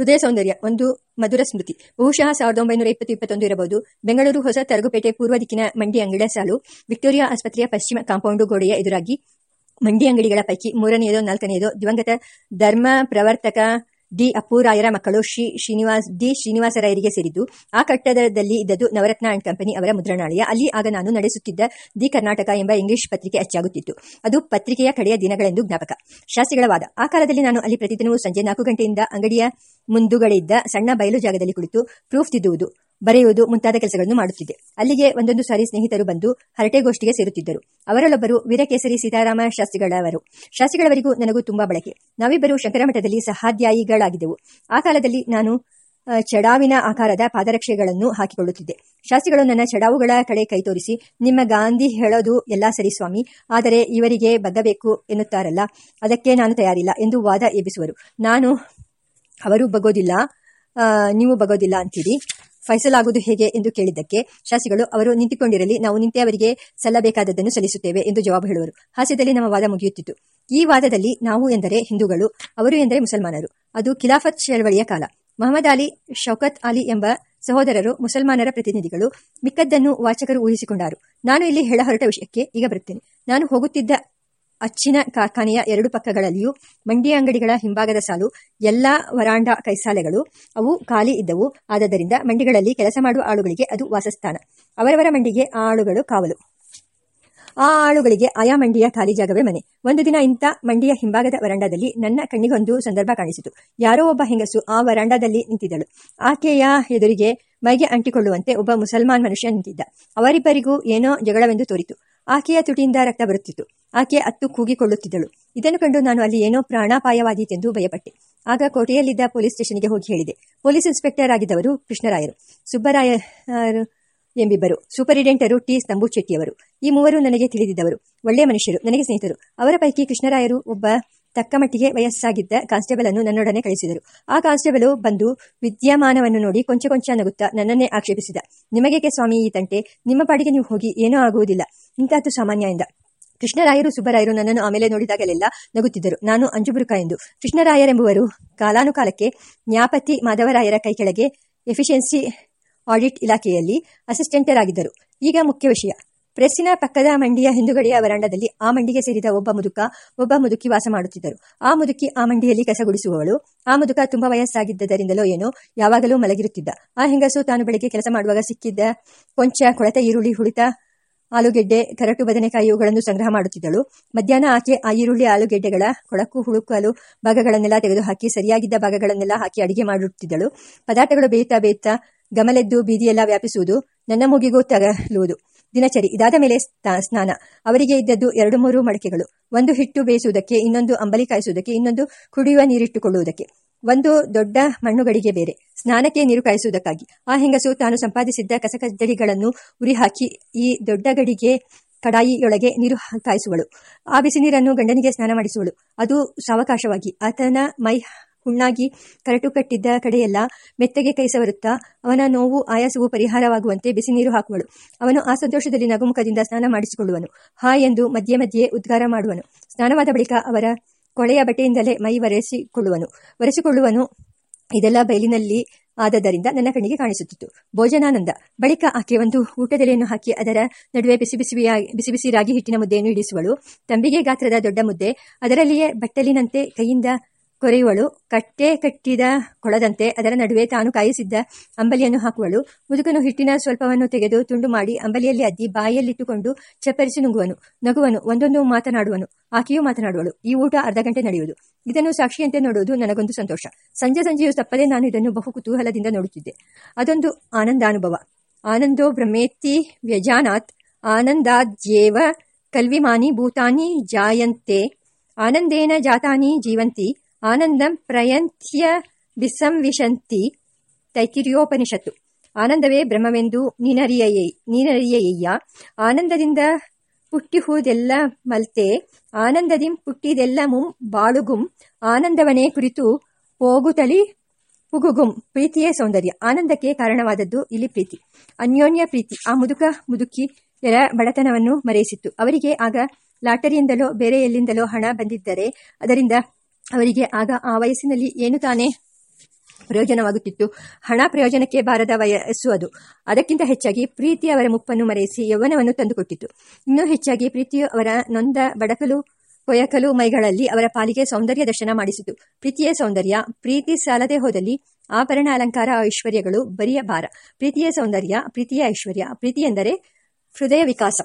ಹೃದಯ ಸೌಂದರ್ಯ, ಒಂದು ಮಧುರ ಸ್ಮೃತಿ. ಬಹುಶಃ ಸಾವಿರದ ಒಂಬೈನೂರ ಇಪ್ಪತ್ತು ಇಪ್ಪತ್ತೊಂದು ಇರಬಹುದು. ಬೆಂಗಳೂರು ಹೊಸ ತರಗುಪೇಟೆ ಪೂರ್ವ ದಿಕ್ಕಿನ ಮಂಡಿ ಅಂಗಡಿಯ ಸಾಲು, ವಿಕ್ಟೋರಿಯಾ ಆಸ್ಪತ್ರೆಯ ಪಶ್ಚಿಮ ಕಾಂಪೌಂಡು ಗೋಡೆಯ ಎದುರಾಗಿ ಮಂಡಿ ಅಂಗಡಿಗಳ ಪೈಕಿ ಮೂರನೆಯದೋ, ನಾಲ್ಕನೆಯದೋ ದಿವಂಗತ ಧರ್ಮ ಪ್ರವರ್ತಕ ಡಿ ಅಪ್ಪೂರಾಯರ ಮಕ್ಕಳು ಶ್ರೀ ಶ್ರೀನಿವಾಸ್, ಡಿ ಶ್ರೀನಿವಾಸರಾಯರಿಗೆ ಸೇರಿದ್ದು, ಆ ಕಟ್ಟಡದಲ್ಲಿ ಇದ್ದದ್ದು ನವರತ್ನ ಅಂಡ್ ಕಂಪನಿ ಅವರ ಮುದ್ರಣಾಲಯ. ಅಲ್ಲಿ ಆಗ ನಾನು ನಡೆಸುತ್ತಿದ್ದ ದಿ ಕರ್ನಾಟಕ ಎಂಬ ಇಂಗ್ಲಿಷ್ ಪತ್ರಿಕೆ ಅಚ್ಚಾಗುತ್ತಿತ್ತು. ಅದು ಪತ್ರಿಕೆಯ ಕಡೆಯ ದಿನಗಳೆಂದು ಜ್ಞಾಪಕ. ಶಾಸ್ತ್ರಿಗಳ ವಾದ. ಆ ಕಾಲದಲ್ಲಿ ನಾನು ಅಲ್ಲಿ ಪ್ರತಿದಿನವೂ ಸಂಜೆ ನಾಲ್ಕು ಗಂಟೆಯಿಂದ ಅಂಗಡಿಯ ಮುಂದುಗಳಿದ್ದ ಸಣ್ಣ ಬಯಲು ಜಾಗದಲ್ಲಿ ಕುಳಿತು ಪ್ರೂಫ್ ತಿದ್ದುವುದು. ಬರೆಯುವುದು ಮುಂತಾದ ಕೆಲಸಗಳನ್ನು ಮಾಡುತ್ತಿದ್ದೆ. ಅಲ್ಲಿಗೆ ಒಂದೊಂದು ಸಾರಿ ಸ್ನೇಹಿತರು ಬಂದು ಹರಟೆಗೋಷ್ಠಿಗೆ ಸೇರುತ್ತಿದ್ದರು. ಅವರಲ್ಲೊಬ್ಬರು ವೀರಕೇಸರಿ ಸೀತಾರಾಮ ಶಾಸ್ತ್ರಿಗಳವರು. ಶಾಸ್ತ್ರಿಗಳವರಿಗೂ ನನಗೂ ತುಂಬಾ ಬಳಕೆ. ನಾವಿಬ್ಬರು ಶಂಕರಮಠದಲ್ಲಿ ಸಹಾಧ್ಯಾಯಿಗಳಾಗಿದ್ದೆವು. ಆ ಕಾಲದಲ್ಲಿ ನಾನು ಚಡಾವಿನ ಆಕಾರದ ಪಾದರಕ್ಷೆಗಳನ್ನು ಹಾಕಿಕೊಳ್ಳುತ್ತಿದ್ದೆ. ಶಾಸ್ತ್ರಿಗಳು ನನ್ನ ಚಡಾವುಗಳ ಕಡೆ ಕೈ ತೋರಿಸಿ, ನಿಮ್ಮ ಗಾಂಧಿ ಹೇಳೋದು ಎಲ್ಲ ಸರಿ ಸ್ವಾಮಿ, ಆದರೆ ಇವರಿಗೆ ಬಗ್ಗಬೇಕು ಎನ್ನುತ್ತಾರಲ್ಲ, ಅದಕ್ಕೆ ನಾನು ತಯಾರಿಲ್ಲ ಎಂದು ವಾದ ಎಬ್ಬಿಸುವರು. ನಾನು, ಅವರು ಬಗೋದಿಲ್ಲ ನೀವು ಬಗೋದಿಲ್ಲ ಅಂತೀರಿ. ಫೈಸಲಾಗುವುದು ಹೇಗೆ ಎಂದು ಕೇಳಿದ್ದಕ್ಕೆ ಶಾಸಿಗಳು ಅವರು ನಿಂತುಕೊಂಡಿರಲಿ, ನಾವು ನಿಂತೆ ಅವರಿಗೆ ಸಲ್ಲಬೇಕಾದದ್ದನ್ನು ಸಲ್ಲಿಸುತ್ತೇವೆ ಎಂದು ಜವಾಬು ಹೇಳುವರು. ಹಾಸ್ಯದಲ್ಲಿ ನಮ್ಮ ವಾದ ಮುಗಿಯುತ್ತಿತ್ತು. ಈ ವಾದದಲ್ಲಿ ನಾವು ಎಂದರೆ ಹಿಂದೂಗಳು, ಅವರು ಎಂದರೆ ಮುಸಲ್ಮಾನರು. ಅದು ಖಿಲಾಫತ್ ಚಳವಳಿಯ ಕಾಲ. ಮಹಮ್ಮದ್ ಅಲಿ, ಶೌಕತ್ ಅಲಿ ಎಂಬ ಸಹೋದರರು ಮುಸಲ್ಮಾನರ ಪ್ರತಿನಿಧಿಗಳು ಮಿಕ್ಕದ್ದನ್ನು ವಾಚಕರು ಊಹಿಸಿಕೊಂಡರು. ನಾನು ಇಲ್ಲಿ ಹೇಳ ಹೊರಟ ವಿಷಯಕ್ಕೆ ಈಗ ಬರುತ್ತೇನೆ. ನಾನು ಹೋಗುತ್ತಿದ್ದ ಅಚ್ಚಿನ ಕಾರ್ಖಾನೆಯ ಎರಡು ಪಕ್ಕಗಳಲ್ಲಿಯೂ ಮಂಡಿ ಅಂಗಡಿಗಳ ಹಿಂಭಾಗದ ಸಾಲು, ಎಲ್ಲಾ ವರಾಂಡ ಕೈಸಾಲೆಗಳು ಅವು ಖಾಲಿ ಇದ್ದವು. ಆದ್ದರಿಂದ ಮಂಡಿಗಳಲ್ಲಿ ಕೆಲಸ ಮಾಡುವ ಆಳುಗಳಿಗೆ ಅದು ವಾಸಸ್ಥಾನ. ಅವರವರ ಮಂಡಿಗೆ ಆ ಆಳುಗಳು ಕಾವಲು. ಆ ಆಳುಗಳಿಗೆ ಆಯಾ ಮಂಡಿಯ ಖಾಲಿ ಜಾಗವೇ ಮನೆ. ಒಂದು ದಿನ ಇಂಥ ಮಂಡಿಯ ಹಿಂಭಾಗದ ವರಾಂಡದಲ್ಲಿ ನನ್ನ ಕಣ್ಣಿಗೊಂದು ಸಂದರ್ಭ ಕಾಣಿಸಿತು. ಯಾರೋ ಒಬ್ಬ ಹೆಂಗಸು ಆ ವರಾಂಡದಲ್ಲಿ ನಿಂತಿದ್ದಳು. ಆಕೆಯ ಎದುರಿಗೆ ಮೈಗೆ ಅಂಟಿಕೊಳ್ಳುವಂತೆ ಒಬ್ಬ ಮುಸಲ್ಮಾನ್ ಮನುಷ್ಯ ನಿಂತಿದ್ದ. ಅವರಿಬ್ಬರಿಗೂ ಏನೋ ಜಗಳವೆಂದು ತೋರಿತು. ಆಕೆಯ ತುಟಿಯಿಂದ ರಕ್ತ ಬರುತ್ತಿತ್ತು. ಆಕೆ ಅತ್ತು ಕೂಗಿಕೊಳ್ಳುತ್ತಿದ್ದಳು. ಇದನ್ನು ಕಂಡು ನಾನು ಅಲ್ಲಿ ಏನೋ ಪ್ರಾಣಾಪಾಯವಾದೀತೆಂದು ಭಯಪಟ್ಟೆ. ಆಗ ಕೋಟೆಯಲ್ಲಿದ್ದ ಪೊಲೀಸ್ ಸ್ಟೇಷನ್ಗೆ ಹೋಗಿ ಹೇಳಿದೆ. ಪೊಲೀಸ್ ಇನ್ಸ್ಪೆಕ್ಟರ್ ಆಗಿದ್ದವರು ಕೃಷ್ಣರಾಯರು. ಸುಬ್ಬರಾಯ ಎಂಬಿಬ್ಬರು. ಸೂಪರಿಡೆಂಟರು ಟಿ. ಸ್ತಂಭುಶೆಟ್ಟಿಯವರು ಈ ಮೂವರು ನನಗೆ ತಿಳಿದಿದ್ದವರು. ಒಳ್ಳೆಯ ಮನುಷ್ಯರು. ನನಗೆ ಸ್ನೇಹಿತರು. ಅವರ ಪೈಕಿ ಕೃಷ್ಣರಾಯರು ಒಬ್ಬ ತಕ್ಕ ಮಟ್ಟಿಗೆ ವಯಸ್ಸಾಗಿದ್ದ ಕಾನ್ಸ್ಟೇಬಲ್ ಅನ್ನು ನನ್ನೊಡನೆ ಕಳಿಸಿದರು. ಆ ಕಾನ್ಸ್ಟೇಬಲ್ ಬಂದು ವಿದ್ಯಮಾನವನ್ನು ನೋಡಿ ಕೊಂಚ ಕೊಂಚ ನಗುತ್ತಾ ನನ್ನನ್ನೇ ಆಕ್ಷೇಪಿಸಿದ. ನಿಮಗೇಕೆ ಸ್ವಾಮಿ ಈ ತಂಟೆ? ನಿಮ್ಮ ಪಾಡಿಗೆ ನೀವು ಹೋಗಿ ಏನೂ ಆಗುವುದಿಲ್ಲ. ಇಂತಹದ್ದು ಸಾಮಾನ್ಯ ಎಂದ ಕೃಷ್ಣರಾಯರು ಸುಬ್ಬರಾಯರು ನನ್ನನ್ನು ಆಮೇಲೆ ನೋಡಿದಾಗಲೆಲ್ಲ ನಗುತ್ತಿದ್ದರು. ನಾನು ಅಂಜುಬುರುಕ ಎಂದು. ಕೃಷ್ಣರಾಯರೆಂಬುವರು ಕಾಲಾನುಕಾಲಕ್ಕೆ ನ್ಯಾಪತಿ ಮಾಧವರಾಯರ ಕೈ ಕೆಳಗೆ ಎಫಿಷಿಯನ್ಸಿ ಆಡಿಟ್ ಇಲಾಖೆಯಲ್ಲಿ ಅಸಿಸ್ಟೆಂಟರಾಗಿದ್ದರು. ಈಗ ಮುಖ್ಯ ವಿಷಯ. ಪ್ರೆಸ್ಸಿನ ಪಕ್ಕದ ಮಂಡಿಯ ಹಿಂದುಗಡೆಯ ವರಾಂಡದಲ್ಲಿ ಆ ಮಂಡಿಗೆ ಸೇರಿದ ಒಬ್ಬ ಮುದುಕ, ಒಬ್ಬ ಮುದುಕಿ ವಾಸ ಮಾಡುತ್ತಿದ್ದರು. ಆ ಮುದುಕಿ ಆ ಮಂಡಿಯಲ್ಲಿ ಕಸಗುಡಿಸುವವಳು. ಆ ಮುದುಕ ತುಂಬಾ ವಯಸ್ಸಾಗಿದ್ದರಿಂದಲೋ ಏನೋ ಯಾವಾಗಲೂ ಮಲಗಿರುತ್ತಿದ್ದ. ಆ ಹೆಂಗಸು ತಾನು ಬೆಳಿಗ್ಗೆ ಕೆಲಸ ಮಾಡುವಾಗ ಸಿಕ್ಕಿದ್ದ ಕೊಂಚ ಕೊಳೆತ ಈರುಳ್ಳಿ, ಹುಳಿತ ಆಲೂಗೆಡ್ಡೆ, ಕರಟು ಬದನೆಕಾಯಿ ಇವುಗಳನ್ನು ಸಂಗ್ರಹ ಮಾಡುತ್ತಿದ್ದಳು. ಮಧ್ಯಾಹ್ನ ಆಕೆ ಆ ಈರುಳ್ಳಿ, ಆಲೂಗೆಡ್ಡೆಗಳ ಕೊಳಕು, ಹುಳುಕಲು ಭಾಗಗಳನ್ನೆಲ್ಲ ತೆಗೆದುಹಾಕಿ ಸರಿಯಾಗಿದ್ದ ಭಾಗಗಳನ್ನೆಲ್ಲ ಹಾಕಿ ಅಡಿಗೆ ಮಾಡುತ್ತಿದ್ದಳು. ಪದಾರ್ಥಗಳು ಬೇಯುತ್ತಾ ಬೇಯುತ್ತಾ ಗಮಲೆದ್ದು ಬೀದಿಯೆಲ್ಲ ವ್ಯಾಪಿಸುವುದು ನನ್ನ ಮೂಗಿಗೂ ತಗಲುವುದು. ದಿನಚರಿ. ಇದಾದ ಮೇಲೆ ಸ್ನ- ಸ್ನಾನ. ಅವರಿಗೆ ಇದ್ದದ್ದು ಎರಡು ಮೂರು ಮಡಕೆಗಳು. ಒಂದು ಹಿಟ್ಟು ಬೇಯಿಸುವುದಕ್ಕೆ, ಇನ್ನೊಂದು ಅಂಬಲಿ ಕಾಯಿಸುವುದಕ್ಕೆ, ಇನ್ನೊಂದು ಕುಡಿಯುವ ನೀರಿಟ್ಟುಕೊಳ್ಳುವುದಕ್ಕೆ. ಒಂದು ದೊಡ್ಡ ಮಣ್ಣುಗಳಿಗೆ ಬೇರೆ. ಸ್ನಾನಕ್ಕೆ ನೀರು ಕಾಯಿಸುವುದಕ್ಕಾಗಿ. ಆ ಹೆಂಗಸು ತಾನು ಸಂಪಾದಿಸಿದ್ದ ಕಸಕಡ್ಡಿಗಳನ್ನು ಉರಿ ಹಾಕಿ ಈ ದೊಡ್ಡ ಗಡಿಗೆ ಕಡಾಯಿಯೊಳಗೆ ನೀರು ಕಾಯಿಸುವಳು. ಆ ಬಿಸಿ ನೀರನ್ನು ಗಂಡನಿಗೆ ಸ್ನಾನ ಮಾಡಿಸುವಳು. ಅದು ಸಾವಕಾಶವಾಗಿ. ಆತನ ಮೈ ಹುಣ್ಣಾಗಿ ಕರಟು ಕಟ್ಟಿದ್ದ ಕಡೆಯೆಲ್ಲ ಮೆತ್ತಗೆ ಕೈಸ ಬರುತ್ತಾ ಅವನ ನೋವು ಆಯಾಸವು ಪರಿಹಾರವಾಗುವಂತೆ ಬಿಸಿ ನೀರು ಹಾಕುವಳು. ಅವನು ಆ ಸಂತೋಷದಲ್ಲಿ ನಗುಮುಖದಿಂದ ಸ್ನಾನ ಮಾಡಿಸಿಕೊಳ್ಳುವನು. ಹಾ ಎಂದು ಮಧ್ಯೆ ಮಧ್ಯೆ ಉದ್ಗಾರ ಮಾಡುವನು. ಸ್ನಾನವಾದ ಬಳಿಕ ಅವರ ಕೊಳೆಯ ಬಟ್ಟೆಯಿಂದಲೇ ಮೈ ಒರೆಸಿಕೊಳ್ಳುವನು. ಒರೆಸಿಕೊಳ್ಳುವನು ಇದೆಲ್ಲ ಬಯಲಿನಲ್ಲಿ ಆದದರಿಂದ ನನ್ನ ಕಣ್ಣಿಗೆ ಕಾಣಿಸುತ್ತಿತ್ತು. ಭೋಜನಾನಂದ, ಬಳಿಕ ಆಕೆ ಒಂದು ಊಟದೆಲೆಯನ್ನು ಹಾಕಿ ಅದರ ನಡುವೆ ಬಿಸಿ ಬಿಸಿಯಾಗಿ ಬಿಸಿ ಬಿಸಿ ರಾಗಿ ಹಿಟ್ಟಿನ ಮುದ್ದೆಯನ್ನು ಇಡಿಸುವಳು ತಂಬಿಗೆ ಗಾತ್ರದ ದೊಡ್ಡ ಮುದ್ದೆ, ಅದರಲ್ಲಿಯೇ ಬಟ್ಟಲಿನಂತೆ ಕೈಯಿಂದ ಕೊರೆಯುವಳು. ಕಟ್ಟೆ ಕಟ್ಟಿದ ಕೊಳದಂತೆ ಅದರ ನಡುವೆ ತಾನು ಕಾಯಿಸಿದ್ದ ಅಂಬಲಿಯನ್ನು ಹಾಕುವಳು. ಮುದುಕನು ಹಿಟ್ಟಿನ ಸ್ವಲ್ಪವನ್ನು ತೆಗೆದು ತುಂಡು ಮಾಡಿ ಅಂಬಲಿಯಲ್ಲಿ ಅದ್ದಿ ಬಾಯಲ್ಲಿಟ್ಟುಕೊಂಡು ಚಪ್ಪರಿಸಿ ನುಂಗುವನು. ನಗುವನು, ಒಂದೊಂದು ಮಾತನಾಡುವನು. ಆಕೆಯೂ ಮಾತನಾಡುವಳು. ಈ ಊಟ ಅರ್ಧ ಗಂಟೆ ನಡೆಯುವುದು. ಇದನ್ನು ಸಾಕ್ಷಿಯಂತೆ ನೋಡುವುದು ನನಗೊಂದು ಸಂತೋಷ. ಸಂಜೆ ಸಂಜೆಯು ತಪ್ಪದೆ ನಾನು ಇದನ್ನು ಬಹು ಕುತೂಹಲದಿಂದ ನೋಡುತ್ತಿದ್ದೆ. ಅದೊಂದು ಆನಂದಾನುಭವ. ಆನಂದೋ ಬ್ರಹ್ಮೇತಿ ವ್ಯಜಾನಾತ್, ಆನಂದಾದ್ಯೇವ ಕಲ್ವಿಮಾನಿ ಭೂತಾನಿ ಜಾಯಂತೆ, ಆನಂದೇನ ಜಾತಾನಿ ಜೀವಂತಿ ಆನಂದಂ ಪ್ರಯಂತ್ಯ ವಿಸಂವಿಶಂತಿ ತೈತಿರ್ಯೋಪನಿಷತ್ತು ಆನಂದವೇ ಬ್ರಹ್ಮವೆಂದು ನೀನರಿಯೇ ನೀನರಿಯಯ್ಯ ಆನಂದದಿಂದ ಪುಟ್ಟಿಹುದೆಲ್ಲ ಮಲ್ತೆ ಆನಂದದಿಂ ಪುಟ್ಟಿದೆಲ್ಲ ಮುಂ ಬಾಳುಗುಂ ಆನಂದವನೇ ಕುರಿತು ಹೋಗುತ್ತಲಿ ಹುಗುಗುಂ ಪ್ರೀತಿಯೇ ಸೌಂದರ್ಯ ಆನಂದಕ್ಕೆ ಕಾರಣವಾದದ್ದು ಇಲ್ಲಿ ಪ್ರೀತಿ। ಅನ್ಯೋನ್ಯ ಪ್ರೀತಿ। ಆ ಮುದುಕ ಮುದುಕಿ ಎರ ಬಡತನವನ್ನು ಮರೆಯಿಸಿತ್ತು. ಅವರಿಗೆ ಆಗ ಲಾಟರಿಯಿಂದಲೋ ಬೇರೆ ಎಲ್ಲಿಂದಲೋ ಹಣ ಬಂದಿದ್ದರೆ ಅದರಿಂದ ಅವರಿಗೆ ಆಗ ಆ ವಯಸ್ಸಿನಲ್ಲಿ ಏನು ತಾನೇ ಪ್ರಯೋಜನವಾಗುತ್ತಿತ್ತು. ಹಣ ಪ್ರಯೋಜನಕ್ಕೆ ಬಾರದ ವಯಸ್ಸು ಅದು. ಅದಕ್ಕಿಂತ ಹೆಚ್ಚಾಗಿ ಪ್ರೀತಿ ಅವರ ಮುಪ್ಪನ್ನು ಮರೆಯಿಸಿ ಯೌವನವನ್ನು ತಂದುಕೊಟ್ಟಿತ್ತು ಇನ್ನೂ ಹೆಚ್ಚಾಗಿ ಪ್ರೀತಿಯು ಅವರ ನೊಂದ ಬಡಕಲು, ಕೊಯಕಲು ಮೈಗಳಲ್ಲಿ ಅವರ ಪಾಲಿಗೆ ಸೌಂದರ್ಯ ದರ್ಶನ ಮಾಡಿಸಿತು. ಪ್ರೀತಿಯ ಸೌಂದರ್ಯ, ಪ್ರೀತಿ ಸಾಲದೆ ಹೋದಲ್ಲಿ ಆಭರಣ ಅಲಂಕಾರ ಐಶ್ವರ್ಯಗಳು ಬರಿಯ ಭಾರ. ಪ್ರೀತಿಯ ಸೌಂದರ್ಯ, ಪ್ರೀತಿಯ ಐಶ್ವರ್ಯ. ಪ್ರೀತಿ ಎಂದರೆ ಹೃದಯ ವಿಕಾಸ.